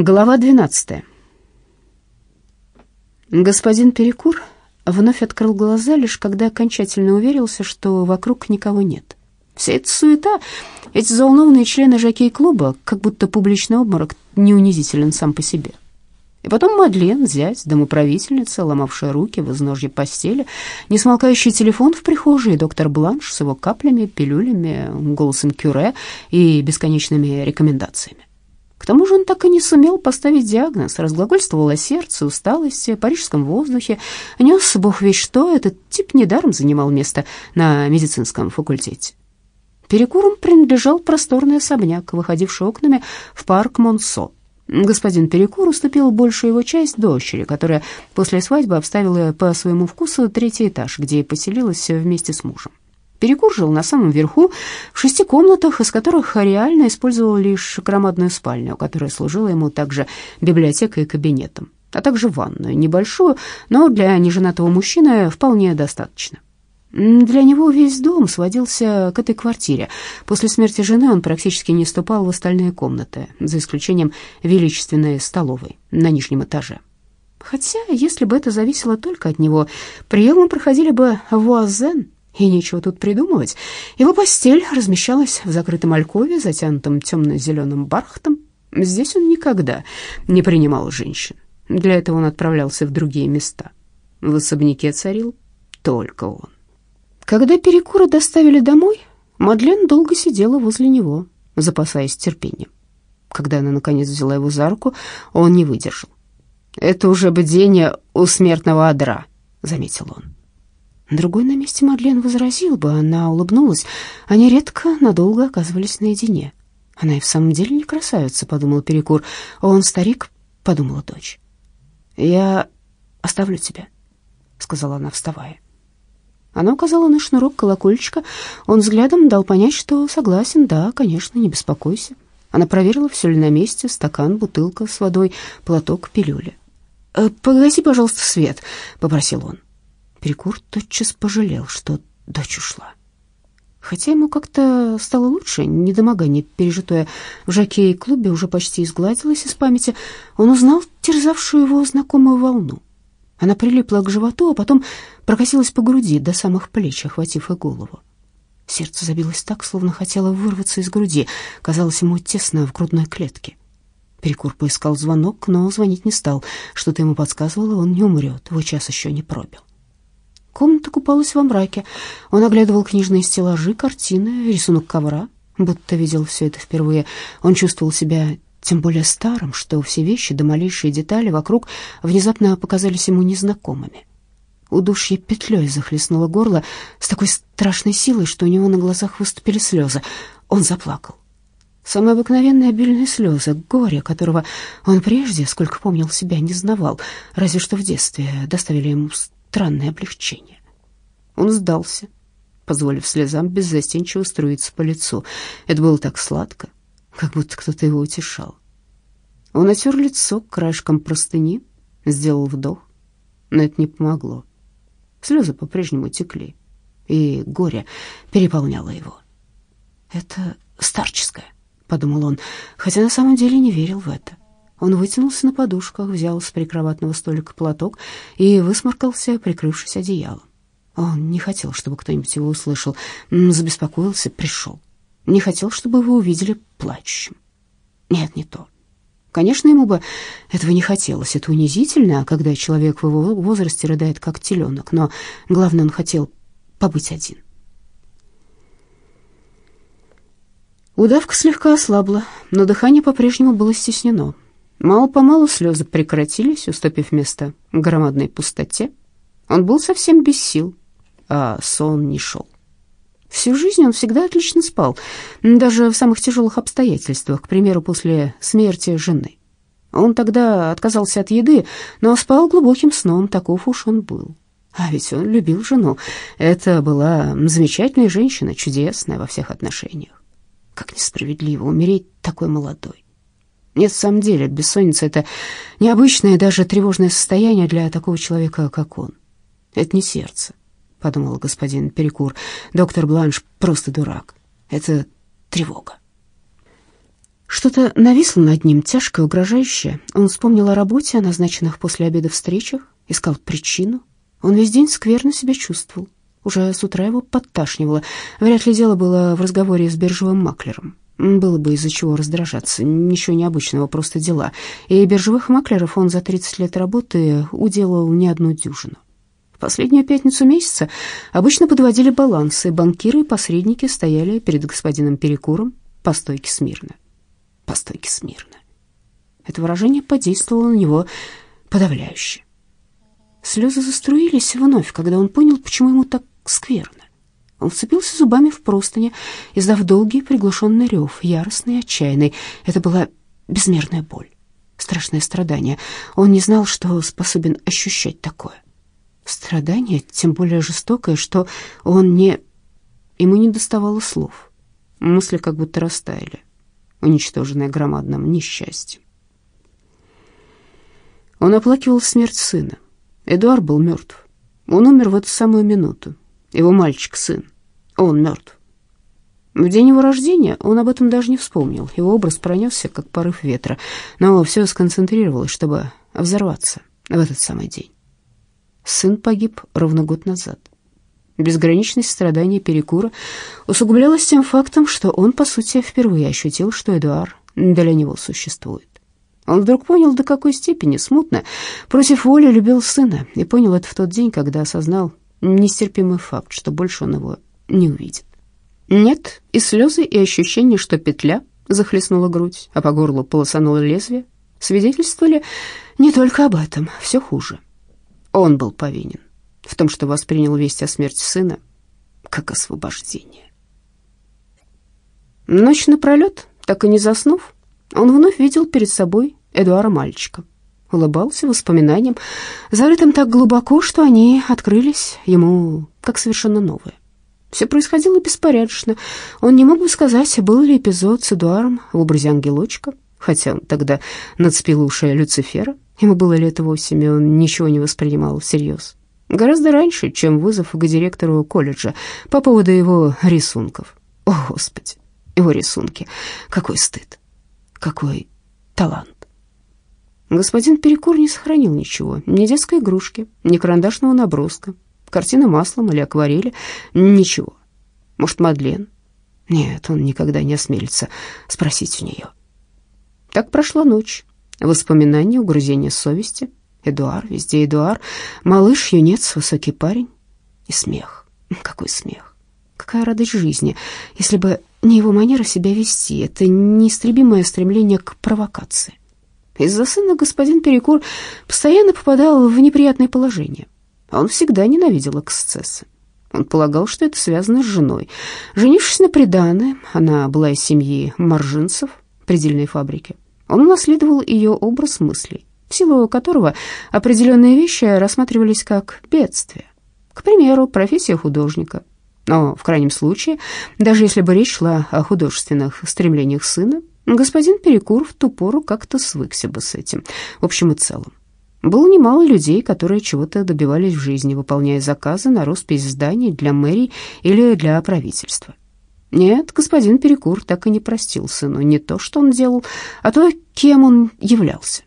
Глава 12. Господин Перекур вновь открыл глаза, лишь когда окончательно уверился, что вокруг никого нет. Вся эта суета, эти взволнованные члены жокей-клуба, как будто публичный обморок не унизителен сам по себе. И потом Мадлен, зять, домоправительница, ломавшая руки в изножье постели, несмолкающий телефон в прихожей, доктор Бланш с его каплями, пилюлями, голосом кюре и бесконечными рекомендациями. Тому же он так и не сумел поставить диагноз, разглагольствовал о сердце, усталости, парижском воздухе, нес бог весь что, этот тип недаром занимал место на медицинском факультете. Перекуром принадлежал просторный особняк, выходивший окнами в парк Монсо. Господин Перекур уступил большую его часть дочери, которая после свадьбы обставила по своему вкусу третий этаж, где и поселилась вместе с мужем. Перекур жил на самом верху, в шести комнатах, из которых реально использовал лишь громадную спальню, которая служила ему также библиотекой и кабинетом, а также ванную, небольшую, но для неженатого мужчины вполне достаточно. Для него весь дом сводился к этой квартире. После смерти жены он практически не ступал в остальные комнаты, за исключением величественной столовой на нижнем этаже. Хотя, если бы это зависело только от него, приемы проходили бы в Уазен, и нечего тут придумывать. Его постель размещалась в закрытом алькове, затянутом темно-зеленым бархатом. Здесь он никогда не принимал женщин. Для этого он отправлялся в другие места. В особняке царил только он. Когда перекуры доставили домой, Мадлен долго сидела возле него, запасаясь терпением. Когда она, наконец, взяла его за руку, он не выдержал. «Это уже бдение у смертного адра», — заметил он. Другой на месте Мадлен возразил бы, она улыбнулась. Они редко надолго оказывались наедине. Она и в самом деле не красавица, подумал Перекур. Он старик, подумала дочь. Я оставлю тебя, сказала она, вставая. Она указала на шнурок колокольчика. Он взглядом дал понять, что согласен. Да, конечно, не беспокойся. Она проверила, все ли на месте. Стакан, бутылка с водой, платок, пилюли. «Э, «Погаси, пожалуйста, свет», — попросил он. Перекур тотчас пожалел, что дочь ушла. Хотя ему как-то стало лучше, недомогание, пережитое в жокей-клубе, уже почти изгладилось из памяти, он узнал терзавшую его знакомую волну. Она прилипла к животу, а потом прокосилась по груди до самых плеч, охватив и голову. Сердце забилось так, словно хотело вырваться из груди. Казалось ему тесно в грудной клетке. Перекур поискал звонок, но звонить не стал. Что-то ему подсказывало, он не умрет, его час еще не пробил. Комната купалась во мраке. Он оглядывал книжные стеллажи, картины, рисунок ковра, будто видел все это впервые. Он чувствовал себя тем более старым, что все вещи до малейшие детали вокруг внезапно показались ему незнакомыми. Удушье петлей захлестнуло горло с такой страшной силой, что у него на глазах выступили слезы. Он заплакал. Самые обыкновенные обильные слезы, горе, которого он прежде, сколько помнил себя, не знавал, разве что в детстве доставили ему странное облегчение. Он сдался, позволив слезам беззастенчиво струиться по лицу. Это было так сладко, как будто кто-то его утешал. Он отер лицо краешком простыни, сделал вдох, но это не помогло. Слезы по-прежнему текли, и горе переполняло его. «Это старческое», — подумал он, хотя на самом деле не верил в это. Он вытянулся на подушках, взял с прикроватного столика платок и высморкался, прикрывшись одеялом. Он не хотел, чтобы кто-нибудь его услышал, забеспокоился, пришел. Не хотел, чтобы его увидели плачущим. Нет, не то. Конечно, ему бы этого не хотелось, это унизительно, когда человек в его возрасте рыдает как теленок, но главное, он хотел побыть один. Удавка слегка ослабла, но дыхание по-прежнему было стеснено. Мало-помалу слезы прекратились, уступив место громадной пустоте. Он был совсем без сил, а сон не шел. Всю жизнь он всегда отлично спал, даже в самых тяжелых обстоятельствах, к примеру, после смерти жены. Он тогда отказался от еды, но спал глубоким сном, таков уж он был. А ведь он любил жену. Это была замечательная женщина, чудесная во всех отношениях. Как несправедливо умереть такой молодой. Нет, в самом деле, бессонница — это необычное, даже тревожное состояние для такого человека, как он. Это не сердце, — подумал господин Перекур. «Доктор Бланш просто дурак. Это тревога». Что-то нависло над ним, тяжкое, угрожающее. Он вспомнил о работе, о назначенных после обеда встречах, искал причину. Он весь день скверно себя чувствовал. Уже с утра его подташнивало. Вряд ли дело было в разговоре с биржевым маклером. Было бы из-за чего раздражаться. Ничего необычного, просто дела. И биржевых маклеров он за 30 лет работы уделал не одну дюжину. В последнюю пятницу месяца обычно подводили балансы. Банкиры и посредники стояли перед господином Перекуром по стойке смирно. По стойке смирно. Это выражение подействовало на него подавляюще. Слезы заструились вновь, когда он понял, почему ему так скверно. Он вцепился зубами в простыни, издав долгий приглушенный рев, яростный и отчаянный. Это была безмерная боль, страшное страдание. Он не знал, что способен ощущать такое. Страдание, тем более жестокое, что он не... Ему не доставало слов. Мысли как будто растаяли, уничтоженные громадным несчастьем. Он оплакивал смерть сына. Эдуард был мертв. Он умер в эту самую минуту. Его мальчик-сын. Он мертв. В день его рождения он об этом даже не вспомнил. Его образ пронесся, как порыв ветра, но все сконцентрировалось, чтобы взорваться в этот самый день. Сын погиб ровно год назад. Безграничность страдания Перекура усугублялась тем фактом, что он, по сути, впервые ощутил, что Эдуард для него существует. Он вдруг понял, до какой степени смутно против воли любил сына, и понял это в тот день, когда осознал нестерпимый факт, что больше он его не увидит. Нет, и слезы, и ощущение, что петля захлестнула грудь, а по горлу полосануло лезвие, свидетельствовали не только об этом, все хуже. Он был повинен в том, что воспринял весть о смерти сына как освобождение. Ночь напролет, так и не заснув, он вновь видел перед собой Эдуара мальчика. Улыбался воспоминаниям, зарытым так глубоко, что они открылись ему как совершенно новые. Все происходило беспорядочно. Он не мог бы сказать, был ли эпизод с Эдуаром в образе ангелочка, хотя он тогда нацепил уши Люцифера. Ему было лет восемь, и он ничего не воспринимал всерьез. Гораздо раньше, чем вызов к директору колледжа по поводу его рисунков. О, Господи, его рисунки. Какой стыд, какой талант. Господин Перекур не сохранил ничего, ни детской игрушки, ни карандашного наброска, картины маслом или акварели, ничего. Может, Мадлен? Нет, он никогда не осмелится спросить у нее. Так прошла ночь. Воспоминания, угрызения совести. Эдуар, везде Эдуар. Малыш, юнец, высокий парень. И смех. Какой смех. Какая радость жизни, если бы не его манера себя вести. Это неистребимое стремление к провокации. Из-за сына господин Перекур постоянно попадал в неприятное положение. Он всегда ненавидел эксцессы. Он полагал, что это связано с женой. Женившись на приданое, она была из семьи Маржинцев, предельной фабрики. Он унаследовал ее образ мыслей, в силу которого определенные вещи рассматривались как бедствие. К примеру, профессия художника. Но, в крайнем случае, даже если бы речь шла о художественных стремлениях сына, Господин Перекур в ту пору как-то свыкся бы с этим, в общем и целом. Было немало людей, которые чего-то добивались в жизни, выполняя заказы на роспись зданий для мэрии или для правительства. Нет, господин Перекур так и не простил сыну не то, что он делал, а то, кем он являлся.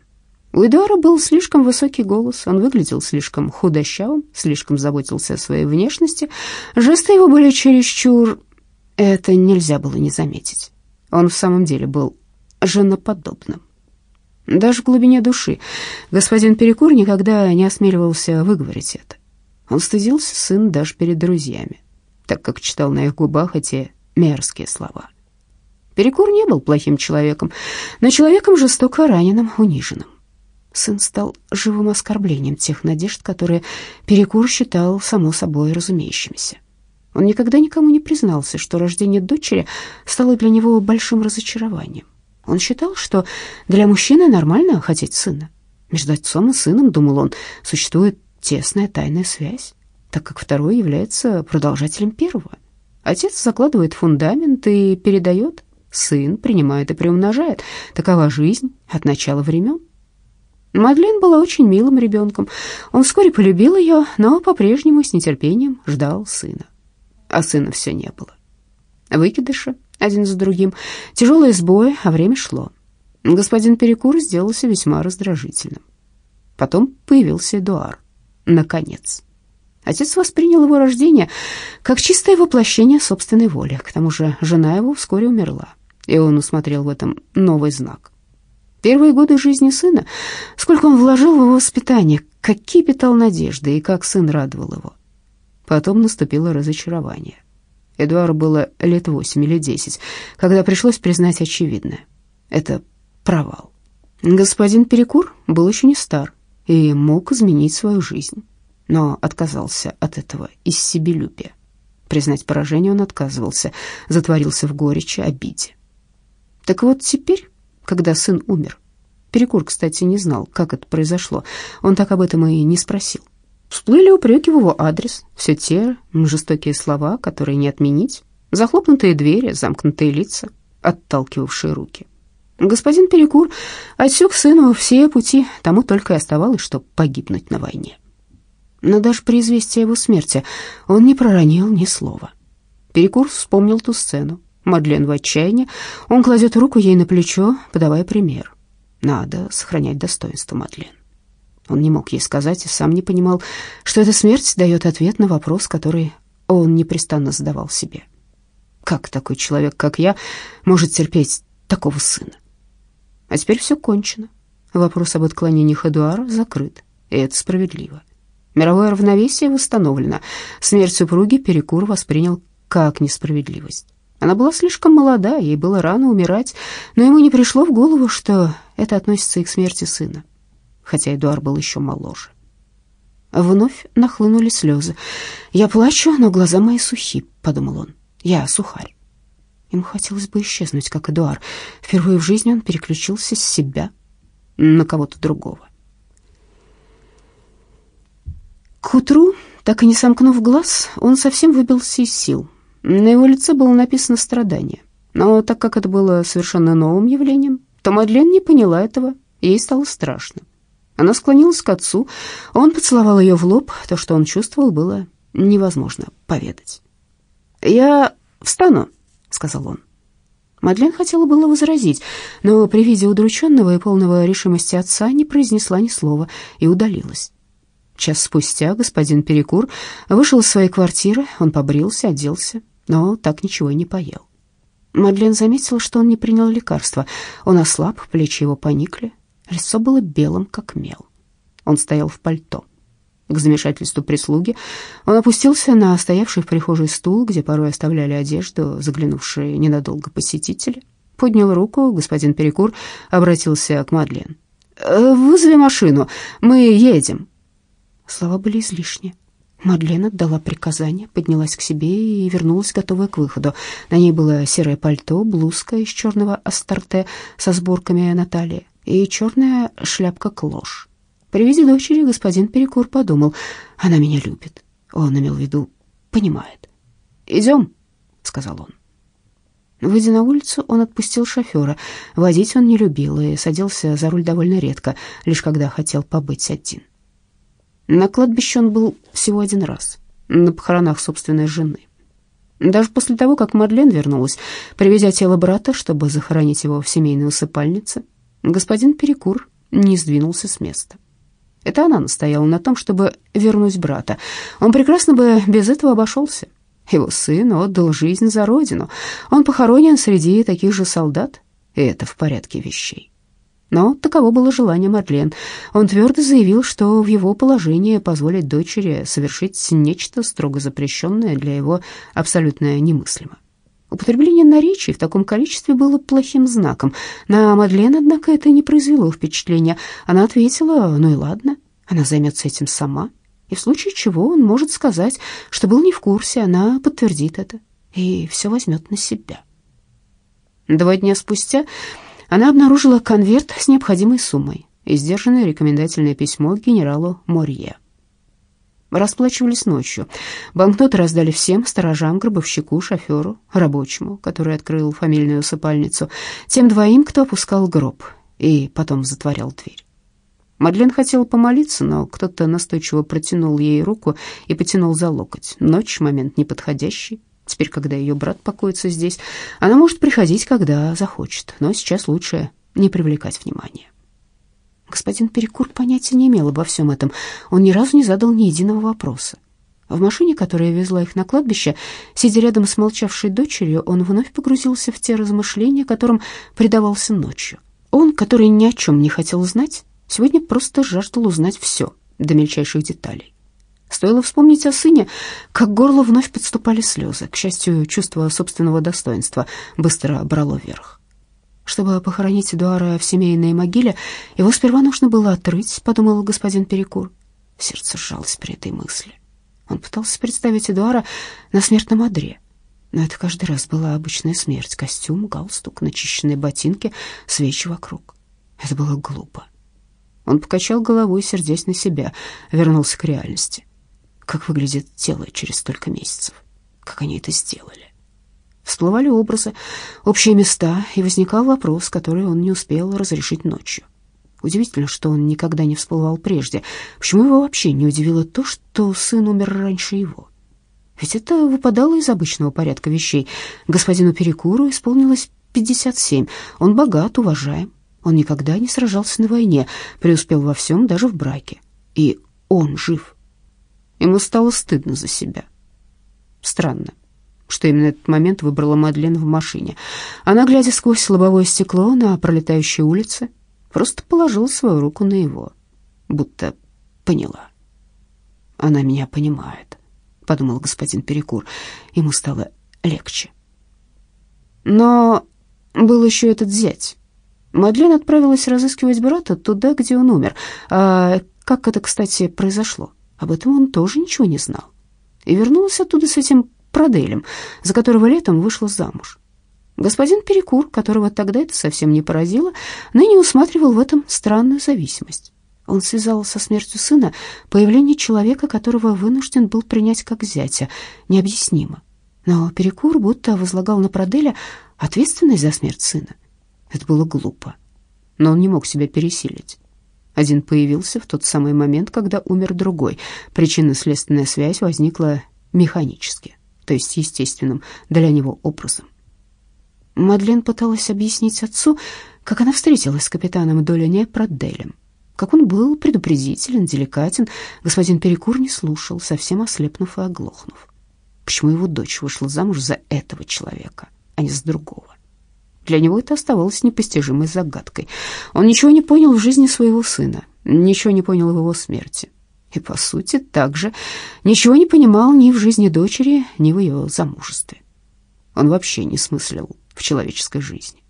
У Эдуара был слишком высокий голос, он выглядел слишком худощавым, слишком заботился о своей внешности, жесты его были чересчур... Это нельзя было не заметить. Он в самом деле был женоподобным. Даже в глубине души господин Перекур никогда не осмеливался выговорить это. Он стыдился сын даже перед друзьями, так как читал на их губах эти мерзкие слова. Перекур не был плохим человеком, но человеком жестоко раненым, униженным. Сын стал живым оскорблением тех надежд, которые Перекур считал само собой разумеющимися. Он никогда никому не признался, что рождение дочери стало для него большим разочарованием. Он считал, что для мужчины нормально хотеть сына. Между отцом и сыном, думал он, существует тесная тайная связь, так как второй является продолжателем первого. Отец закладывает фундамент и передает, сын принимает и приумножает. Такова жизнь от начала времен. Мадлен была очень милым ребенком. Он вскоре полюбил ее, но по-прежнему с нетерпением ждал сына а сына все не было. Выкидыши один за другим, тяжелые сбои, а время шло. Господин Перекур сделался весьма раздражительным. Потом появился Эдуар. Наконец. Отец воспринял его рождение как чистое воплощение собственной воли. К тому же жена его вскоре умерла, и он усмотрел в этом новый знак. Первые годы жизни сына, сколько он вложил в его воспитание, какие питал надежды и как сын радовал его. Потом наступило разочарование. Эдуарду было лет восемь или десять, когда пришлось признать очевидное. Это провал. Господин Перекур был еще не стар и мог изменить свою жизнь но отказался от этого из себелюбия. Признать поражение он отказывался, затворился в горечи, обиде. Так вот теперь, когда сын умер, Перекур, кстати, не знал, как это произошло, он так об этом и не спросил. Всплыли упреки в его адрес, все те жестокие слова, которые не отменить, захлопнутые двери, замкнутые лица, отталкивавшие руки. Господин Перекур отсек сыну все пути, тому только и оставалось, что погибнуть на войне но даже при известии его смерти он не проронил ни слова. Перекур вспомнил ту сцену. Мадлен в отчаянии. Он кладет руку ей на плечо, подавая пример. Надо сохранять достоинство Мадлен. Он не мог ей сказать и сам не понимал, что эта смерть дает ответ на вопрос, который он непрестанно задавал себе. Как такой человек, как я, может терпеть такого сына? А теперь все кончено. Вопрос об отклонениях Эдуара закрыт, и это справедливо. Мировое равновесие восстановлено. Смерть супруги Перекур воспринял как несправедливость. Она была слишком молода, ей было рано умирать, но ему не пришло в голову, что это относится и к смерти сына, хотя Эдуард был еще моложе. Вновь нахлынули слезы. «Я плачу, но глаза мои сухи», — подумал он. «Я сухарь». Ему хотелось бы исчезнуть, как Эдуард. Впервые в жизни он переключился с себя на кого-то другого. К утру, так и не сомкнув глаз, он совсем выбился из сил. На его лице было написано страдание. Но так как это было совершенно новым явлением, то Мадлен не поняла этого, ей стало страшно. Она склонилась к отцу, он поцеловал ее в лоб, то, что он чувствовал, было невозможно поведать. «Я встану», — сказал он. Мадлен хотела было возразить, но при виде удрученного и полного решимости отца не произнесла ни слова и удалилась. Час спустя господин Перекур вышел из своей квартиры, он побрился, оделся, но так ничего и не поел. Мадлен заметила, что он не принял лекарства. Он ослаб, плечи его поникли, лицо было белым, как мел. Он стоял в пальто. К замешательству прислуги он опустился на стоявший в прихожей стул, где порой оставляли одежду заглянувшие ненадолго посетители. Поднял руку, господин Перекур обратился к Мадлен. «Э, «Вызови машину, мы едем». Слова были излишни. Мадлен отдала приказание, поднялась к себе и вернулась, готовая к выходу. На ней было серое пальто, блузка из черного астарте со сборками на талии и черная шляпка-клош. При виде дочери господин Перекур подумал, она меня любит. Он имел в виду, понимает. «Идем», — сказал он. Выйдя на улицу, он отпустил шофера. Водить он не любил и садился за руль довольно редко, лишь когда хотел побыть один. На кладбище он был всего один раз, на похоронах собственной жены. Даже после того, как Мадлен вернулась, привезя тело брата, чтобы захоронить его в семейной усыпальнице, господин Перекур не сдвинулся с места. Это она настояла на том, чтобы вернуть брата. Он прекрасно бы без этого обошелся. Его сын отдал жизнь за родину. Он похоронен среди таких же солдат, и это в порядке вещей. Но таково было желание Мадлен. Он твердо заявил, что в его положении позволить дочери совершить нечто строго запрещенное для его абсолютно немыслимо. Употребление наречий в таком количестве было плохим знаком. На Мадлен, однако, это не произвело впечатления. Она ответила, ну и ладно, она займется этим сама. И в случае чего он может сказать, что был не в курсе, она подтвердит это и все возьмет на себя. Два дня спустя она обнаружила конверт с необходимой суммой и сдержанное рекомендательное письмо генералу Морье. Расплачивались ночью. Банкноты раздали всем сторожам, гробовщику, шоферу, рабочему, который открыл фамильную усыпальницу, тем двоим, кто опускал гроб и потом затворял дверь. Мадлен хотела помолиться, но кто-то настойчиво протянул ей руку и потянул за локоть. Ночь, момент неподходящий. Теперь, когда ее брат покоится здесь, она может приходить, когда захочет, но сейчас лучше не привлекать внимания. Господин Перекур понятия не имел обо всем этом. Он ни разу не задал ни единого вопроса. В машине, которая везла их на кладбище, сидя рядом с молчавшей дочерью, он вновь погрузился в те размышления, которым предавался ночью. Он, который ни о чем не хотел знать, сегодня просто жаждал узнать все, до мельчайших деталей. Стоило вспомнить о сыне, как горло вновь подступали слезы. К счастью, чувство собственного достоинства быстро брало верх. Чтобы похоронить Эдуара в семейной могиле, его сперва нужно было отрыть, подумал господин Перекур. Сердце сжалось при этой мысли. Он пытался представить Эдуара на смертном одре. Но это каждый раз была обычная смерть. Костюм, галстук, начищенные ботинки, свечи вокруг. Это было глупо. Он покачал головой, сердясь на себя, вернулся к реальности. Как выглядит тело через столько месяцев? Как они это сделали? Всплывали образы, общие места, и возникал вопрос, который он не успел разрешить ночью. Удивительно, что он никогда не всплывал прежде. Почему его вообще не удивило то, что сын умер раньше его? Ведь это выпадало из обычного порядка вещей. Господину Перекуру исполнилось 57. Он богат, уважаем. Он никогда не сражался на войне, преуспел во всем, даже в браке. И он жив. Ему стало стыдно за себя. Странно, что именно этот момент выбрала Мадлен в машине. Она, глядя сквозь лобовое стекло на пролетающие улицы, просто положила свою руку на его, будто поняла. «Она меня понимает», — подумал господин Перекур. Ему стало легче. Но был еще этот зять. Мадлен отправилась разыскивать брата туда, где он умер. А как это, кстати, произошло? Об этом он тоже ничего не знал. И вернулась оттуда с этим Проделем, за которого летом вышла замуж. Господин Перекур, которого тогда это совсем не поразило, ныне усматривал в этом странную зависимость. Он связал со смертью сына появление человека, которого вынужден был принять как зятя, необъяснимо. Но Перекур будто возлагал на Проделя ответственность за смерть сына. Это было глупо, но он не мог себя пересилить. Один появился в тот самый момент, когда умер другой. Причинно-следственная связь возникла механически, то есть естественным для него образом. Мадлен пыталась объяснить отцу, как она встретилась с капитаном Долене Проделем. Как он был предупредителен, деликатен, господин Перекур не слушал, совсем ослепнув и оглохнув. Почему его дочь вышла замуж за этого человека, а не за другого? Для него это оставалось непостижимой загадкой. Он ничего не понял в жизни своего сына, ничего не понял в его смерти. И, по сути, также ничего не понимал ни в жизни дочери, ни в ее замужестве. Он вообще не смыслил в человеческой жизни.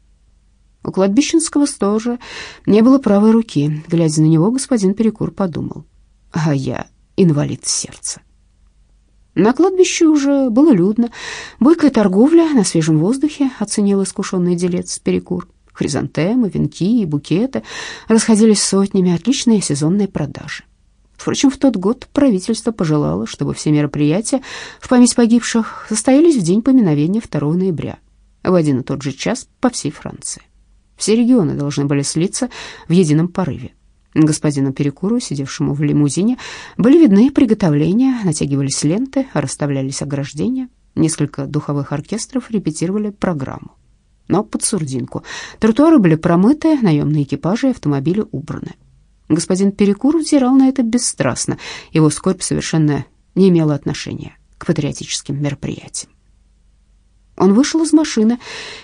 У кладбищенского сторожа не было правой руки. Глядя на него, господин Перекур подумал, а я инвалид сердца. На кладбище уже было людно. Бойкая торговля на свежем воздухе, оценил искушенный делец Перекур. Хризантемы, венки и букеты расходились сотнями, отличные сезонные продажи. Впрочем, в тот год правительство пожелало, чтобы все мероприятия в память погибших состоялись в день поминовения 2 ноября, в один и тот же час по всей Франции. Все регионы должны были слиться в едином порыве. Господину Перекуру, сидевшему в лимузине, были видны приготовления, натягивались ленты, расставлялись ограждения. Несколько духовых оркестров репетировали программу. Но под сурдинку. Тротуары были промыты, наемные экипажи и автомобили убраны. Господин Перекур взирал на это бесстрастно. Его скорбь совершенно не имела отношения к патриотическим мероприятиям. Он вышел из машины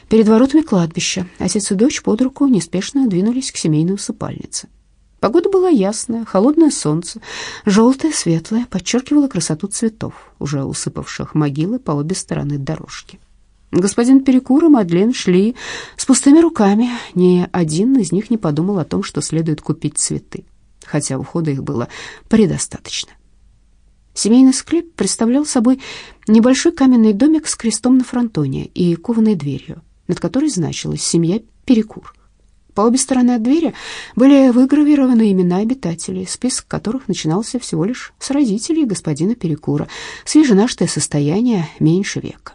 перед воротами кладбища. Отец и дочь под руку неспешно двинулись к семейной усыпальнице. Погода была ясная, холодное солнце, желтое, светлое, подчеркивало красоту цветов, уже усыпавших могилы по обе стороны дорожки. Господин Перекур и Мадлен шли с пустыми руками. Ни один из них не подумал о том, что следует купить цветы, хотя ухода их было предостаточно. Семейный склеп представлял собой небольшой каменный домик с крестом на фронтоне и кованой дверью, над которой значилась «Семья Перекур». По обе стороны от двери были выгравированы имена обитателей, список которых начинался всего лишь с родителей господина Перекура, свеженажитое состояние меньше века.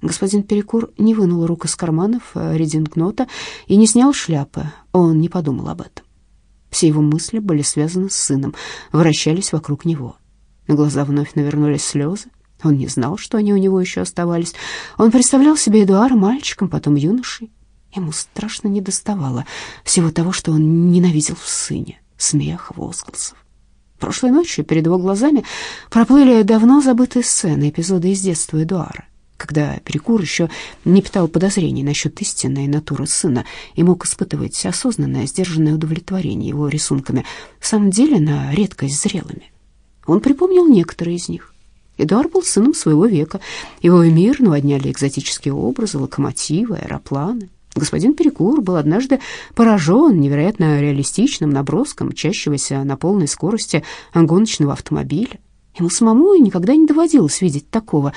Господин Перекур не вынул рук из карманов э, редингнота и не снял шляпы, он не подумал об этом. Все его мысли были связаны с сыном, вращались вокруг него. На глаза вновь навернулись слезы, Он не знал, что они у него еще оставались. Он представлял себе Эдуара мальчиком, потом юношей. Ему страшно недоставало всего того, что он ненавидел в сыне. Смех, возгласов. Прошлой ночью перед его глазами проплыли давно забытые сцены, эпизоды из детства Эдуара, когда Перекур еще не питал подозрений насчет истинной натуры сына и мог испытывать осознанное, сдержанное удовлетворение его рисунками, в самом деле на редкость зрелыми. Он припомнил некоторые из них. Эдуард был сыном своего века. Его мир наводняли экзотические образы, локомотивы, аэропланы. Господин Перекур был однажды поражен невероятно реалистичным наброском мчащегося на полной скорости гоночного автомобиля. Ему самому никогда не доводилось видеть такого.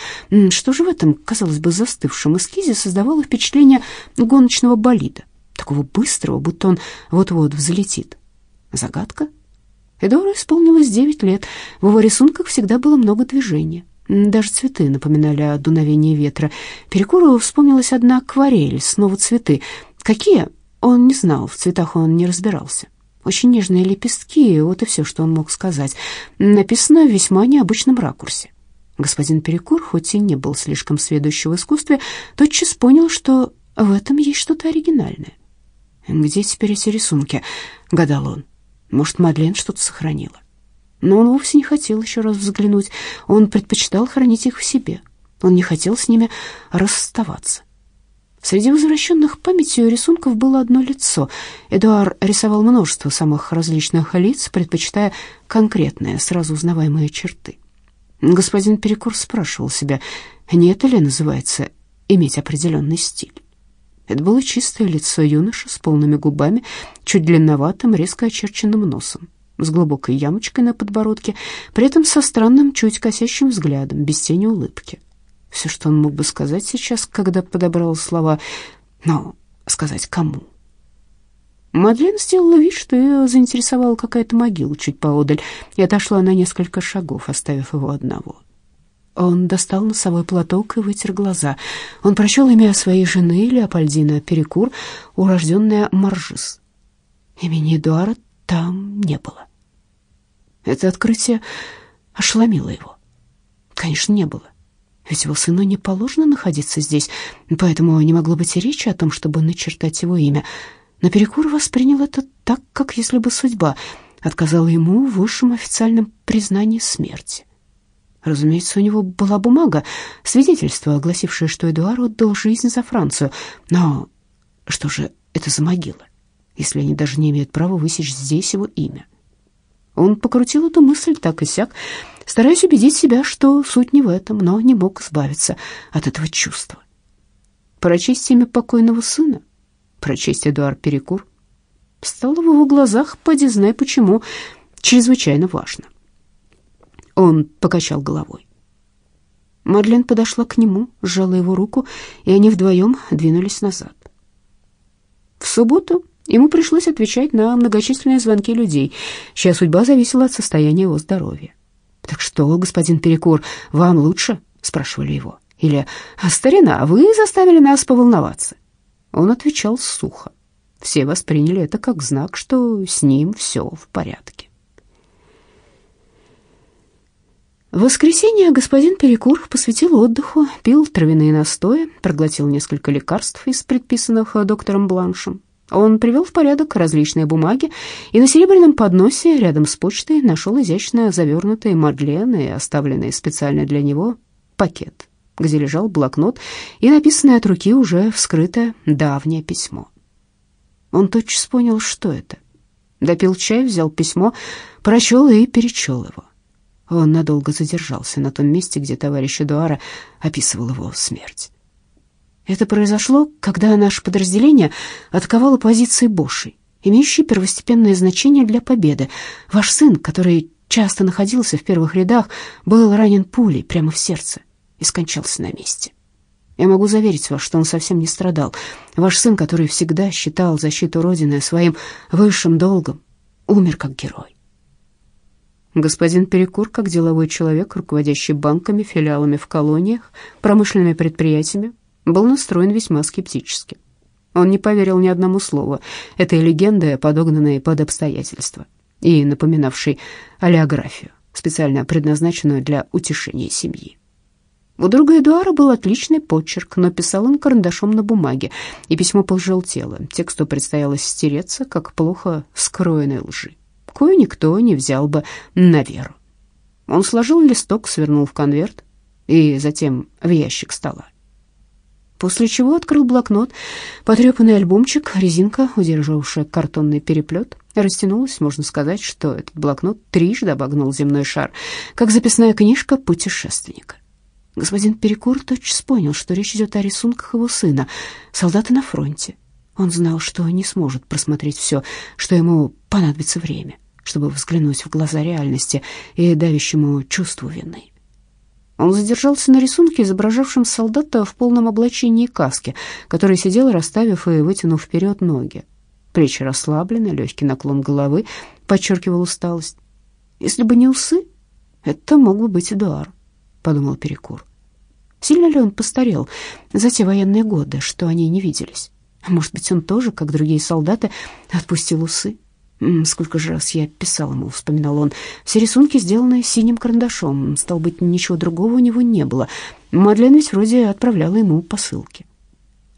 Что же в этом, казалось бы, застывшем эскизе создавало впечатление гоночного болида, такого быстрого, будто он вот-вот взлетит? Загадка? Эдуарду исполнилось девять лет. В его рисунках всегда было много движения. Даже цветы напоминали о дуновении ветра. Перекурову вспомнилась одна акварель, снова цветы. Какие? Он не знал, в цветах он не разбирался. Очень нежные лепестки, вот и все, что он мог сказать. Написано в весьма необычном ракурсе. Господин Перекур, хоть и не был слишком сведущий в искусстве, тотчас понял, что в этом есть что-то оригинальное. «Где теперь эти рисунки?» — гадал он. «Может, Мадлен что-то сохранила?» Но он вовсе не хотел еще раз взглянуть. Он предпочитал хранить их в себе. Он не хотел с ними расставаться. Среди возвращенных памятью рисунков было одно лицо. Эдуард рисовал множество самых различных лиц, предпочитая конкретные, сразу узнаваемые черты. Господин Перекур спрашивал себя, не это ли называется иметь определенный стиль? Это было чистое лицо юноши с полными губами, чуть длинноватым, резко очерченным носом с глубокой ямочкой на подбородке, при этом со странным, чуть косящим взглядом, без тени улыбки. Все, что он мог бы сказать сейчас, когда подобрал слова, но сказать кому? Мадлен сделала вид, что ее заинтересовала какая-то могила чуть поодаль, и отошла на несколько шагов, оставив его одного. Он достал носовой платок и вытер глаза. Он прочел имя своей жены, Леопольдина Перекур, урожденная Маржис. Имени Эдуара там не было. Это открытие ошеломило его. Конечно, не было. Ведь его сыну не положено находиться здесь, поэтому не могло быть и речи о том, чтобы начертать его имя. Но Перекур воспринял это так, как если бы судьба отказала ему в высшем официальном признании смерти. Разумеется, у него была бумага, свидетельство, огласившее, что Эдуард отдал жизнь за Францию. Но что же это за могила, если они даже не имеют права высечь здесь его имя? Он покрутил эту мысль так и сяк, стараясь убедить себя, что суть не в этом, но не мог избавиться от этого чувства. Прочесть имя покойного сына, прочесть Эдуард Перекур, стало в его глазах, поди знай почему, чрезвычайно важно. Он покачал головой. Мадлен подошла к нему, сжала его руку, и они вдвоем двинулись назад. В субботу Ему пришлось отвечать на многочисленные звонки людей, чья судьба зависела от состояния его здоровья. «Так что, господин Перекур, вам лучше?» — спрашивали его. Или «Старина, вы заставили нас поволноваться». Он отвечал сухо. Все восприняли это как знак, что с ним все в порядке. В воскресенье господин Перекур посвятил отдыху, пил травяные настои, проглотил несколько лекарств из предписанных доктором Бланшем, он привел в порядок различные бумаги и на серебряном подносе рядом с почтой нашел изящно завернутый Мадлен и оставленный специально для него пакет, где лежал блокнот и написанное от руки уже вскрытое давнее письмо. Он тотчас понял, что это. Допил чай, взял письмо, прочел и перечел его. Он надолго задержался на том месте, где товарищ Эдуара описывал его смерть. Это произошло, когда наше подразделение атаковало позиции Боши, имеющие первостепенное значение для победы. Ваш сын, который часто находился в первых рядах, был ранен пулей прямо в сердце и скончался на месте. Я могу заверить вас, что он совсем не страдал. Ваш сын, который всегда считал защиту Родины своим высшим долгом, умер как герой. Господин Перекур, как деловой человек, руководящий банками, филиалами в колониях, промышленными предприятиями, был настроен весьма скептически. Он не поверил ни одному слову этой легенды, подогнанной под обстоятельства и напоминавшей олеографию, специально предназначенную для утешения семьи. У друга Эдуара был отличный почерк, но писал он карандашом на бумаге, и письмо пожелтело. Тексту предстояло стереться, как плохо скроенной лжи. Кое никто не взял бы на веру. Он сложил листок, свернул в конверт и затем в ящик стола. После чего открыл блокнот, потрепанный альбомчик, резинка, удерживавшая картонный переплет, растянулась, можно сказать, что этот блокнот трижды обогнул земной шар, как записная книжка путешественника. Господин Перекур тотчас понял, что речь идет о рисунках его сына, солдата на фронте. Он знал, что не сможет просмотреть все, что ему понадобится время, чтобы взглянуть в глаза реальности и давящему чувству вины. Он задержался на рисунке, изображавшем солдата в полном облачении каски, который сидел, расставив и вытянув вперед ноги. Плечи расслаблены, легкий наклон головы подчеркивал усталость. Если бы не усы, это мог бы быть Эдуард. — подумал Перекур. Сильно ли он постарел за те военные годы, что они не виделись? Может быть, он тоже, как другие солдаты, отпустил усы? Сколько же раз я писал ему, вспоминал он. Все рисунки сделаны синим карандашом. Стал быть, ничего другого у него не было. Мадлен ведь вроде отправляла ему посылки.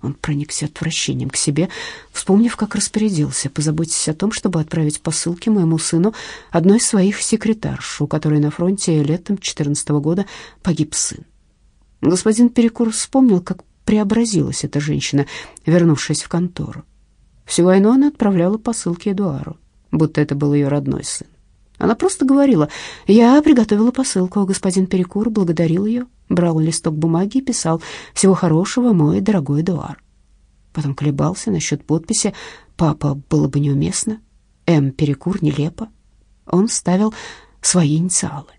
Он проникся отвращением к себе, вспомнив, как распорядился позаботиться о том, чтобы отправить посылки моему сыну одной из своих секретарш, у которой на фронте летом 14 -го года погиб сын. Господин Перекур вспомнил, как преобразилась эта женщина, вернувшись в контору. Всю войну она отправляла посылки Эдуару, будто это был ее родной сын. Она просто говорила, «Я приготовила посылку, а господин Перекур благодарил ее, брал листок бумаги и писал «Всего хорошего, мой дорогой Эдуар». Потом колебался насчет подписи «Папа» было бы неуместно, «М. Перекур» нелепо. Он ставил свои инициалы.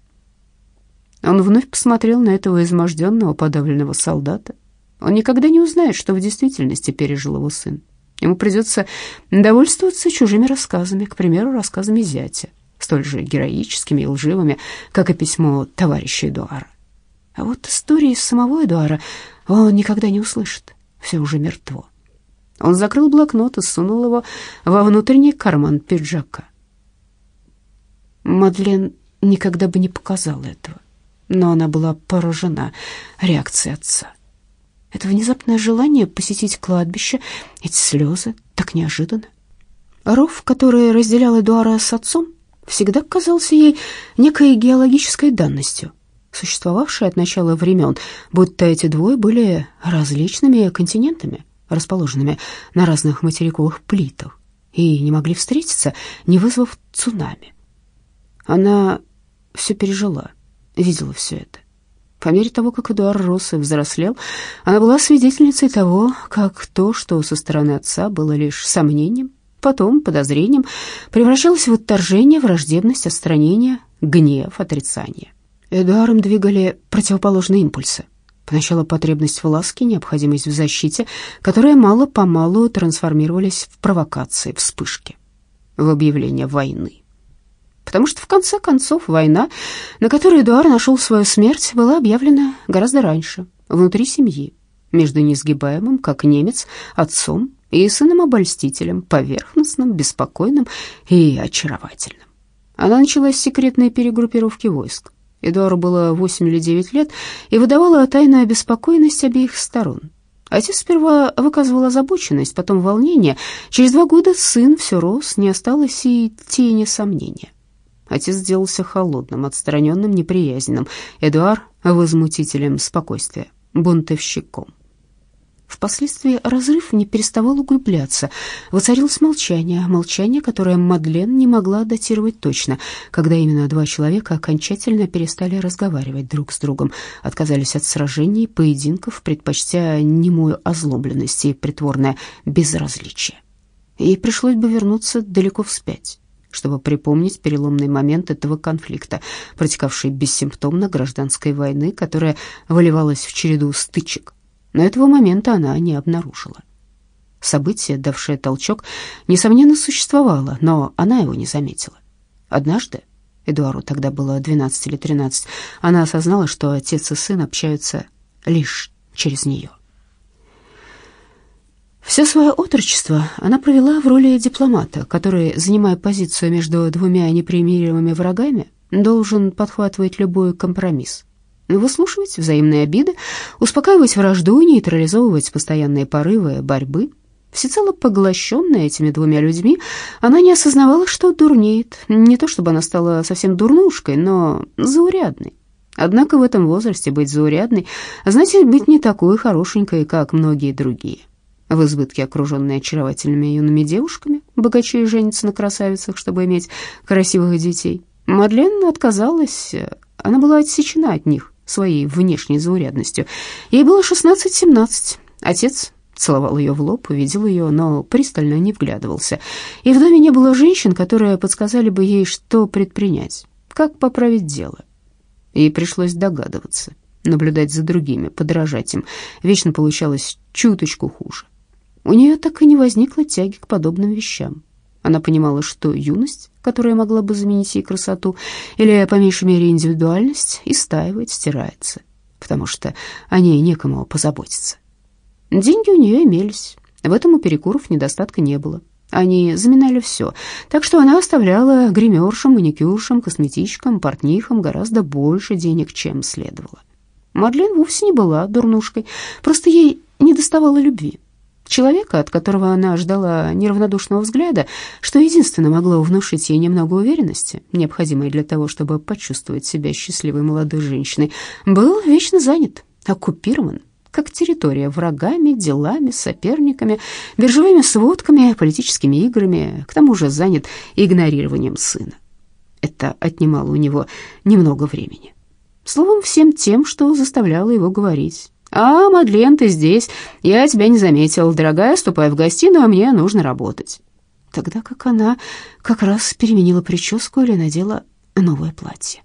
Он вновь посмотрел на этого изможденного, подавленного солдата. Он никогда не узнает, что в действительности пережил его сын. Ему придется довольствоваться чужими рассказами, к примеру, рассказами зятя столь же героическими и лживыми, как и письмо товарища Эдуара. А вот истории самого Эдуара он никогда не услышит, все уже мертво. Он закрыл блокнот и сунул его во внутренний карман пиджака. Мадлен никогда бы не показала этого, но она была поражена реакцией отца. Это внезапное желание посетить кладбище, эти слезы, так неожиданно. Ров, который разделял Эдуара с отцом, всегда казался ей некой геологической данностью, существовавшей от начала времен, будто эти двое были различными континентами, расположенными на разных материковых плитах, и не могли встретиться, не вызвав цунами. Она все пережила, видела все это. По мере того, как Эдуард рос и взрослел, она была свидетельницей того, как то, что со стороны отца было лишь сомнением, потом подозрением превращалось в отторжение, враждебность, отстранение, гнев, отрицание. Эдуаром двигали противоположные импульсы. Поначалу потребность в ласке, необходимость в защите, которые мало-помалу трансформировались в провокации, вспышки, в объявление войны. Потому что, в конце концов, война, на которой Эдуард нашел свою смерть, была объявлена гораздо раньше, внутри семьи, между несгибаемым, как немец, отцом и сыном-обольстителем, поверхностным, беспокойным и очаровательным. Она начала с секретной перегруппировки войск. Эдуару было 8 или 9 лет и выдавала тайную обеспокоенность обеих сторон. Отец сперва выказывал озабоченность, потом волнение. Через два года сын все рос, не осталось и тени сомнения. Отец сделался холодным, отстраненным, неприязненным. Эдуард — возмутителем спокойствия, бунтовщиком. Впоследствии разрыв не переставал углубляться. Воцарилось молчание, молчание, которое Мадлен не могла датировать точно, когда именно два человека окончательно перестали разговаривать друг с другом, отказались от сражений, поединков, предпочтя немую озлобленность и притворное безразличие. Ей пришлось бы вернуться далеко вспять чтобы припомнить переломный момент этого конфликта, протекавший бессимптомно гражданской войны, которая выливалась в череду стычек, но этого момента она не обнаружила. Событие, давшее толчок, несомненно, существовало, но она его не заметила. Однажды, Эдуару тогда было 12 или 13, она осознала, что отец и сын общаются лишь через нее. Все свое отрочество она провела в роли дипломата, который, занимая позицию между двумя непримиримыми врагами, должен подхватывать любой компромисс. выслушивать взаимные обиды, успокаивать вражду, нейтрализовывать постоянные порывы борьбы. Всецело поглощенная этими двумя людьми, она не осознавала, что дурнеет. Не то чтобы она стала совсем дурнушкой, но заурядной. Однако в этом возрасте быть заурядной значит быть не такой хорошенькой, как многие другие. В избытке окруженной очаровательными юными девушками, богачей женятся на красавицах, чтобы иметь красивых детей. Мадлен отказалась, она была отсечена от них своей внешней заурядностью. Ей было 16-17. Отец целовал ее в лоб, увидел ее, но пристально не вглядывался. И в доме не было женщин, которые подсказали бы ей, что предпринять, как поправить дело. Ей пришлось догадываться, наблюдать за другими, подражать им. Вечно получалось чуточку хуже. У нее так и не возникло тяги к подобным вещам. Она понимала, что юность, которая могла бы заменить ей красоту, или, по меньшей мере, индивидуальность, истаивает, стирается, потому что о ней некому позаботиться. Деньги у нее имелись, в этом у Перекуров недостатка не было. Они заминали все, так что она оставляла гримершам, маникюршам, косметичкам, портнихам гораздо больше денег, чем следовало. Мадлен вовсе не была дурнушкой, просто ей не доставало любви. Человека, от которого она ждала неравнодушного взгляда, что единственно могло внушить ей немного уверенности, необходимой для того, чтобы почувствовать себя счастливой молодой женщиной, был вечно занят, оккупирован, как территория врагами, делами, соперниками, биржевыми сводками, политическими играми, к тому же занят игнорированием сына. Это отнимало у него немного времени. Словом, всем тем, что заставляло его говорить «А, Мадлен, ты здесь. Я тебя не заметил. Дорогая, ступай в гостиную, мне нужно работать». Тогда как она как раз переменила прическу или надела новое платье.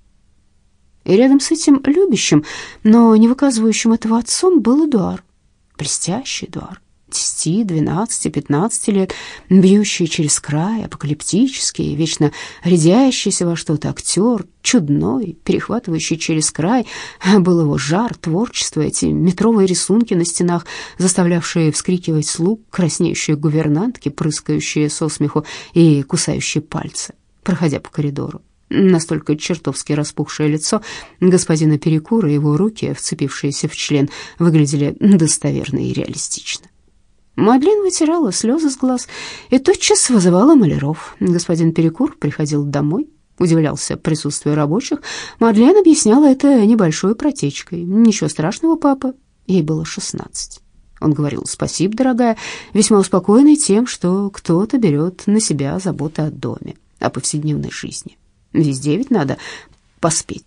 И рядом с этим любящим, но не выказывающим этого отцом был Эдуар. Блестящий Эдуар. 10, 12, 15 лет, бьющий через край, апокалиптический, вечно рядящийся во что-то актер, чудной, перехватывающий через край. Был его жар, творчество, эти метровые рисунки на стенах, заставлявшие вскрикивать слуг, краснеющие гувернантки, прыскающие со смеху и кусающие пальцы, проходя по коридору. Настолько чертовски распухшее лицо господина Перекура и его руки, вцепившиеся в член, выглядели достоверно и реалистично. Мадлен вытирала слезы с глаз и тотчас вызывала маляров. Господин Перекур приходил домой, удивлялся присутствию рабочих. Мадлен объясняла это небольшой протечкой. «Ничего страшного, папа». Ей было шестнадцать. Он говорил «Спасибо, дорогая», весьма успокоенный тем, что кто-то берет на себя заботы о доме, о повседневной жизни. Везде ведь надо поспеть,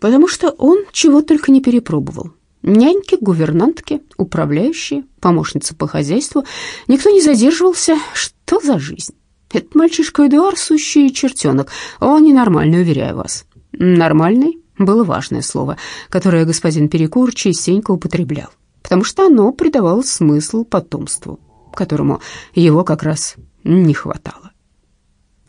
потому что он чего только не перепробовал. Няньки, гувернантки, управляющие, помощница по хозяйству. Никто не задерживался. Что за жизнь? Этот мальчишка Эдуард сущий чертенок. Он ненормальный, уверяю вас. Нормальный было важное слово, которое господин Перекур частенько употреблял, потому что оно придавало смысл потомству, которому его как раз не хватало.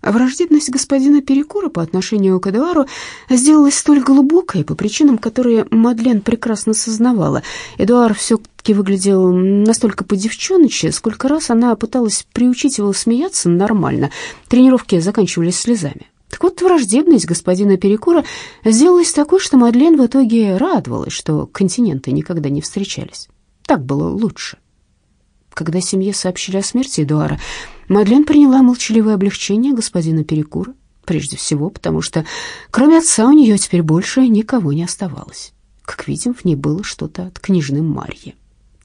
А враждебность господина Перекура по отношению к Эдуару сделалась столь глубокой, по причинам, которые Мадлен прекрасно сознавала. Эдуар все-таки выглядел настолько по-девчоночи, сколько раз она пыталась приучить его смеяться нормально. Тренировки заканчивались слезами. Так вот, враждебность господина Перекура сделалась такой, что Мадлен в итоге радовалась, что континенты никогда не встречались. Так было лучше. Когда семье сообщили о смерти Эдуара, Мадлен приняла молчаливое облегчение господина Перекура, прежде всего потому, что кроме отца у нее теперь больше никого не оставалось. Как видим, в ней было что-то от княжны Марьи.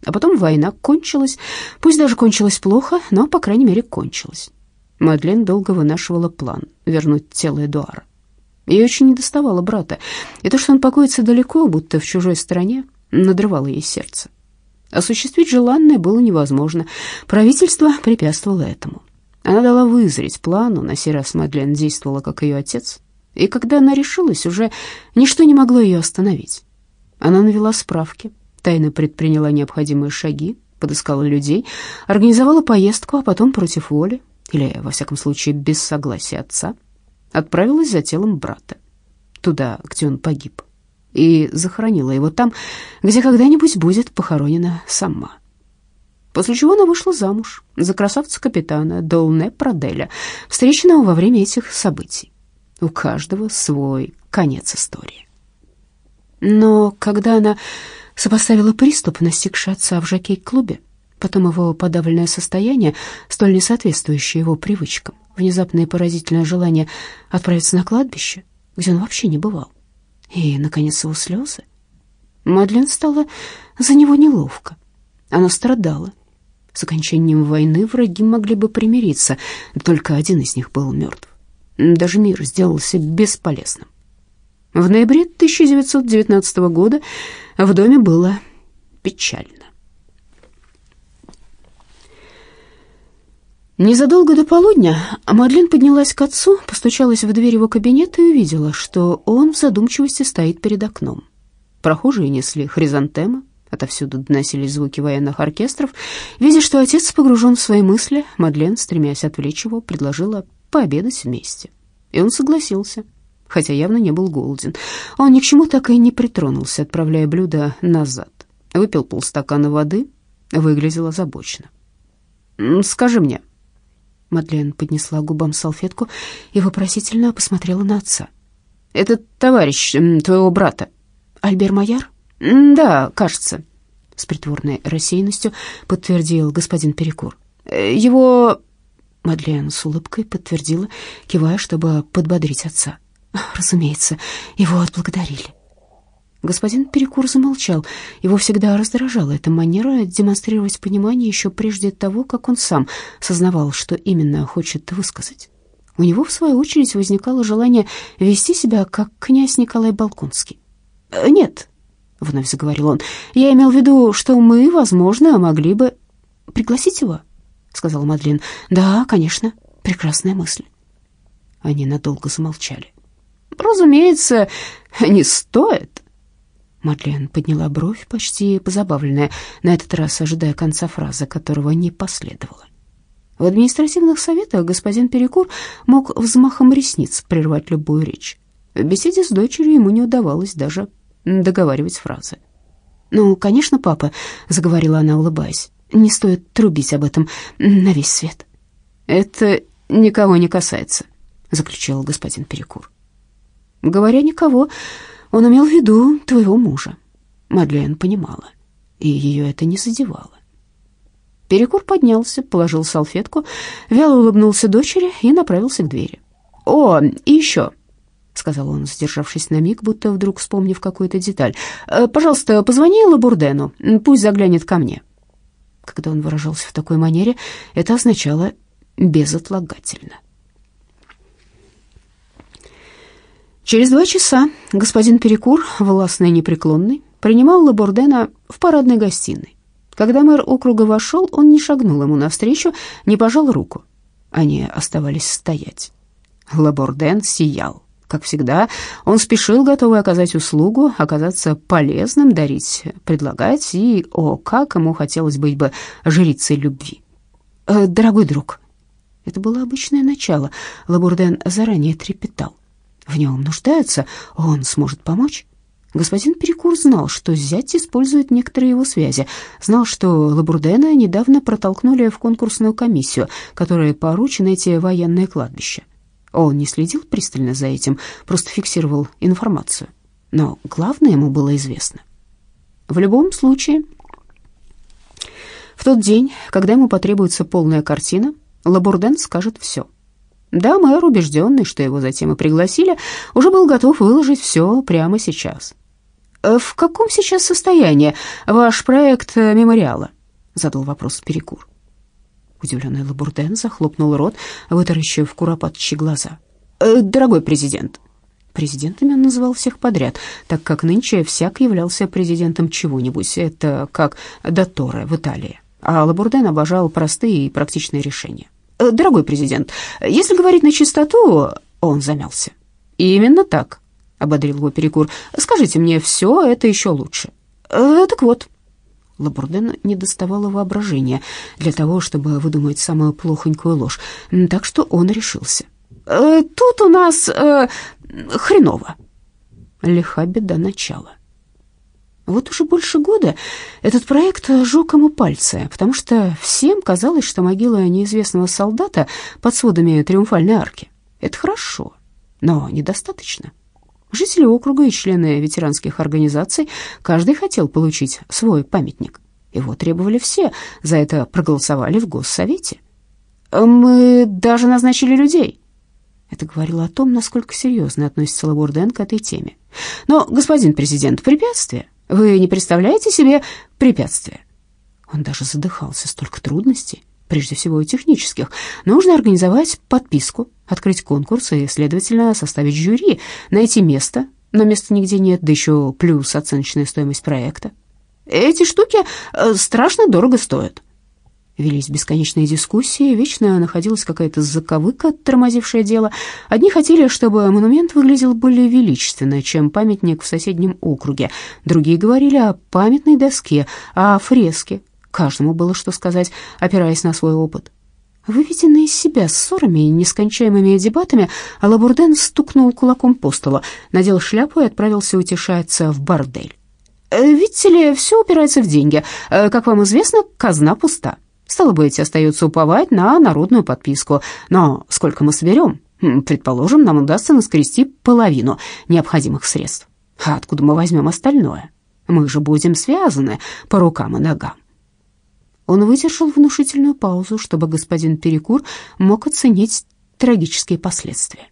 А потом война кончилась, пусть даже кончилась плохо, но, по крайней мере, кончилась. Мадлен долго вынашивала план вернуть тело Эдуара. Ей очень недоставало брата, и то, что он покоится далеко, будто в чужой стране, надрывало ей сердце. Осуществить желанное было невозможно. Правительство препятствовало этому. Она дала вызреть плану, на сей раз Мадлен действовала, как ее отец. И когда она решилась, уже ничто не могло ее остановить. Она навела справки, тайно предприняла необходимые шаги, подыскала людей, организовала поездку, а потом против воли, или, во всяком случае, без согласия отца, отправилась за телом брата, туда, где он погиб и захоронила его там, где когда-нибудь будет похоронена сама. После чего она вышла замуж за красавца-капитана Долне Проделя, встреченного во время этих событий. У каждого свой конец истории. Но когда она сопоставила приступ, настигший отца в жокей-клубе, потом его подавленное состояние, столь не соответствующее его привычкам, внезапное поразительное желание отправиться на кладбище, где он вообще не бывал, и, наконец, его слезы, Мадлен стало за него неловко. Она страдала. С окончанием войны враги могли бы примириться, только один из них был мертв. Даже мир сделался бесполезным. В ноябре 1919 года в доме было печально. Незадолго до полудня Мадлен поднялась к отцу, постучалась в дверь его кабинета и увидела, что он в задумчивости стоит перед окном. Прохожие несли хризантемы, отовсюду доносились звуки военных оркестров. Видя, что отец погружен в свои мысли, Мадлен, стремясь отвлечь его, предложила пообедать вместе. И он согласился, хотя явно не был голоден. Он ни к чему так и не притронулся, отправляя блюдо назад. Выпил полстакана воды, выглядел озабоченно. «Скажи мне». Мадлен поднесла губам салфетку и вопросительно посмотрела на отца. «Этот товарищ твоего брата, Альбер Майяр?» «Да, кажется», — с притворной рассеянностью подтвердил господин Перекур. «Его...» — Мадлен с улыбкой подтвердила, кивая, чтобы подбодрить отца. «Разумеется, его отблагодарили». Господин Перекур замолчал. Его всегда раздражала эта манера демонстрировать понимание еще прежде того, как он сам сознавал, что именно хочет высказать. У него, в свою очередь, возникало желание вести себя, как князь Николай Балконский. «Э, «Нет», — вновь заговорил он, — «я имел в виду, что мы, возможно, могли бы...» «Пригласить его?» — сказала Мадлен. «Да, конечно, прекрасная мысль». Они надолго замолчали. «Разумеется, не стоит». Мадлен подняла бровь, почти позабавленная, на этот раз ожидая конца фразы, которого не последовало. В административных советах господин Перекур мог взмахом ресниц прервать любую речь. В беседе с дочерью ему не удавалось даже договаривать фразы. «Ну, конечно, папа», — заговорила она, улыбаясь, — «не стоит трубить об этом на весь свет». «Это никого не касается», — заключил господин Перекур. Говоря «никого», он имел в виду твоего мужа. Мадлен понимала, и ее это не задевало. Перекур поднялся, положил салфетку, вяло улыбнулся дочери и направился к двери. «О, и еще», — сказал он, задержавшись на миг, будто вдруг вспомнив какую-то деталь. «Э, «Пожалуйста, позвони Лабурдену, пусть заглянет ко мне». Когда он выражался в такой манере, это означало «безотлагательно». Через два часа господин Перекур, властный и непреклонный, принимал Лабурдена в парадной гостиной. Когда мэр округа вошел, он не шагнул ему навстречу, не пожал руку. Они оставались стоять. Лаборден сиял. Как всегда, он спешил, готовый оказать услугу, оказаться полезным, дарить, предлагать, и, о, как ему хотелось быть бы жрицей любви. «Э, «Дорогой друг», это было обычное начало, Лабурден заранее трепетал. В нем нуждаются, он сможет помочь. Господин Перекур знал, что зять использует некоторые его связи, знал, что Лабурдена недавно протолкнули в конкурсную комиссию, которой поручены эти военные кладбища. Он не следил пристально за этим, просто фиксировал информацию. Но главное ему было известно. В любом случае, в тот день, когда ему потребуется полная картина, Лабурден скажет все — да, мэр, убежденный, что его затем и пригласили, уже был готов выложить все прямо сейчас. «Э, «В каком сейчас состоянии ваш проект э, мемориала?» — задал вопрос Перекур. Удивленный Лабурден захлопнул рот, вытаращив куропатчьи глаза. «Э, «Дорогой президент». Президентами он называл всех подряд, так как нынче всяк являлся президентом чего-нибудь. Это как Доторе в Италии. А Лабурден обожал простые и практичные решения. Э, дорогой президент, если говорить на чистоту, он замялся. Именно так, ободрил его Перекур. Скажите мне, все это еще лучше. Э, так вот. Лабурден не доставало воображения для того, чтобы выдумать самую плохонькую ложь, так что он решился. «Э, «Тут у нас э, хреново». Лиха беда начала. Вот уже больше года этот проект жег ему пальцы, потому что всем казалось, что могила неизвестного солдата под сводами Триумфальной арки — это хорошо, но недостаточно. Жители округа и члены ветеранских организаций, каждый хотел получить свой памятник. Его требовали все, за это проголосовали в Госсовете. «Мы даже назначили людей». Это говорило о том, насколько серьезно относится Лабурден к этой теме. «Но, господин президент, препятствие. Вы не представляете себе препятствия?» Он даже задыхался, столько трудностей, прежде всего технических. Нужно организовать подписку, открыть конкурс и, следовательно, составить жюри, найти место, но места нигде нет, да еще плюс оценочная стоимость проекта. Эти штуки э, страшно дорого стоят. Велись бесконечные дискуссии, вечно находилась какая-то заковыка, тормозившая дело. Одни хотели, чтобы монумент выглядел более величественно, чем памятник в соседнем округе. Другие говорили о памятной доске, о фреске. Каждому было что сказать, опираясь на свой опыт. Выведенный из себя ссорами и нескончаемыми дебатами, Лабурден стукнул кулаком по столу, надел шляпу и отправился утешаться в бордель. «Э, «Видите ли, все упирается в деньги. Э, как вам известно, казна пуста. Стало быть, остается уповать на народную подписку. Но сколько мы соберем? Предположим, нам удастся наскрести половину необходимых средств. А откуда мы возьмем остальное? Мы же будем связаны по рукам и ногам. Он выдержал внушительную паузу, чтобы господин Перекур мог оценить трагические последствия.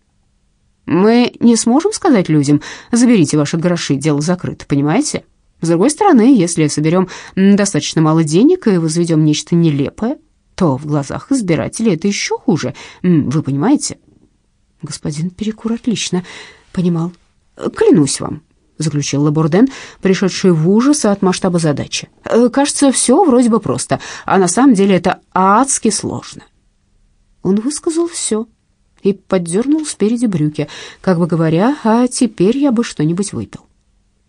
«Мы не сможем сказать людям, заберите ваши гроши, дело закрыто, понимаете? С другой стороны, если соберем достаточно мало денег и возведем нечто нелепое, то в глазах избирателей это еще хуже, вы понимаете?» Господин Перекур отлично понимал. «Клянусь вам, — заключил Лабурден, пришедший в ужас от масштаба задачи. «Э, «Кажется, все вроде бы просто, а на самом деле это адски сложно». Он высказал все и поддернул спереди брюки, как бы говоря, «а теперь я бы что-нибудь выпил».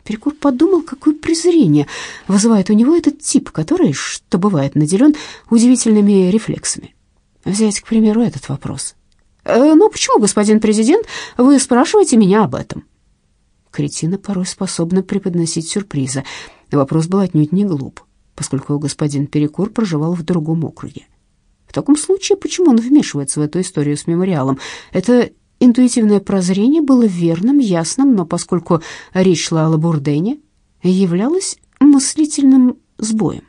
Перекур подумал, какое презрение вызывает у него этот тип, который, что бывает, наделен удивительными рефлексами. Взять, к примеру, этот вопрос. «Э, «Ну почему, господин президент, вы спрашиваете меня об этом?» Кретины порой способны преподносить сюрпризы. Вопрос был отнюдь не глуп, поскольку господин Перекур проживал в другом округе. В таком случае, почему он вмешивается в эту историю с мемориалом? Это интуитивное прозрение было верным, ясным, но поскольку речь шла о Лабурдене, являлось мыслительным сбоем.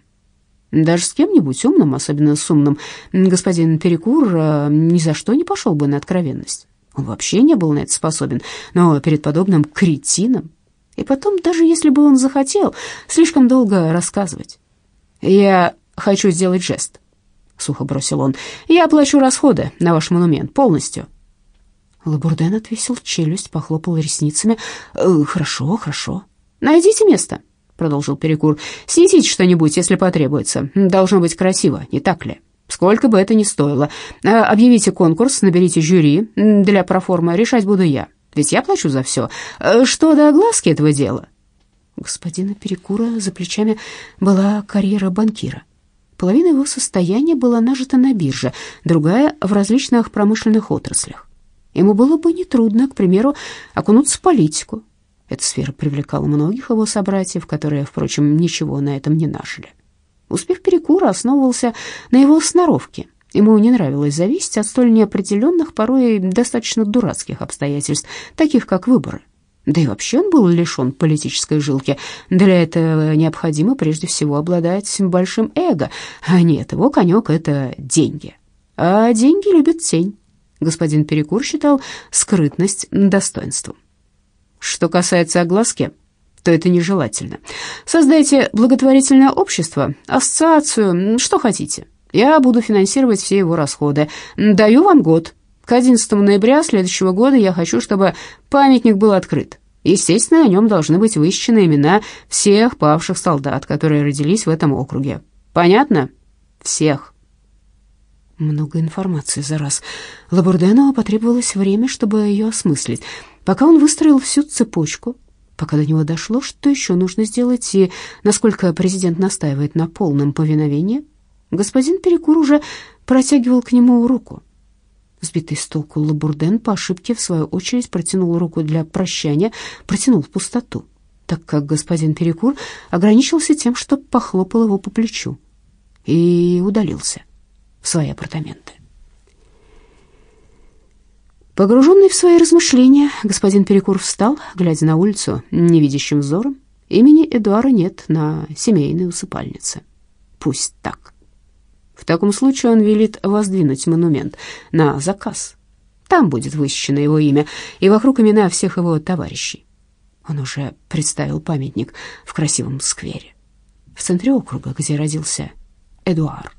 Даже с кем-нибудь умным, особенно с умным, господин Перекур э, ни за что не пошел бы на откровенность. Он вообще не был на это способен, но перед подобным кретином... И потом, даже если бы он захотел, слишком долго рассказывать. «Я хочу сделать жест», — сухо бросил он. «Я оплачу расходы на ваш монумент полностью». Лабурден отвесил челюсть, похлопал ресницами. «Э, «Хорошо, хорошо. Найдите место», — продолжил Перекур. «Снесите что-нибудь, если потребуется. Должно быть красиво, не так ли?» Сколько бы это ни стоило. А, объявите конкурс, наберите жюри. Для проформы решать буду я. Ведь я плачу за все. А, что до огласки этого дела? Господина Перекура за плечами была карьера банкира. Половина его состояния была нажита на бирже, другая — в различных промышленных отраслях. Ему было бы нетрудно, к примеру, окунуться в политику. Эта сфера привлекала многих его собратьев, которые, впрочем, ничего на этом не нажили. Успех перекура основывался на его сноровке. Ему не нравилось зависеть от столь неопределенных, порой достаточно дурацких обстоятельств, таких как выборы. Да и вообще он был лишен политической жилки. Для этого необходимо прежде всего обладать большим эго. А нет, его конек — это деньги. А деньги любят тень. Господин Перекур считал скрытность достоинством. Что касается огласки, то это нежелательно. Создайте благотворительное общество, ассоциацию, что хотите. Я буду финансировать все его расходы. Даю вам год. К 11 ноября следующего года я хочу, чтобы памятник был открыт. Естественно, на нем должны быть высечены имена всех павших солдат, которые родились в этом округе. Понятно? Всех. Много информации за раз. Лабурдену потребовалось время, чтобы ее осмыслить. Пока он выстроил всю цепочку, пока до него дошло, что еще нужно сделать и насколько президент настаивает на полном повиновении, господин Перекур уже протягивал к нему руку. Сбитый с толку Лабурден по ошибке, в свою очередь, протянул руку для прощания, протянул в пустоту, так как господин Перекур ограничился тем, что похлопал его по плечу и удалился свои апартаменты. Погруженный в свои размышления, господин Перекур встал, глядя на улицу невидящим взором. Имени Эдуара нет на семейной усыпальнице. Пусть так. В таком случае он велит воздвинуть монумент на заказ. Там будет высечено его имя и вокруг имена всех его товарищей. Он уже представил памятник в красивом сквере в центре округа, где родился Эдуард.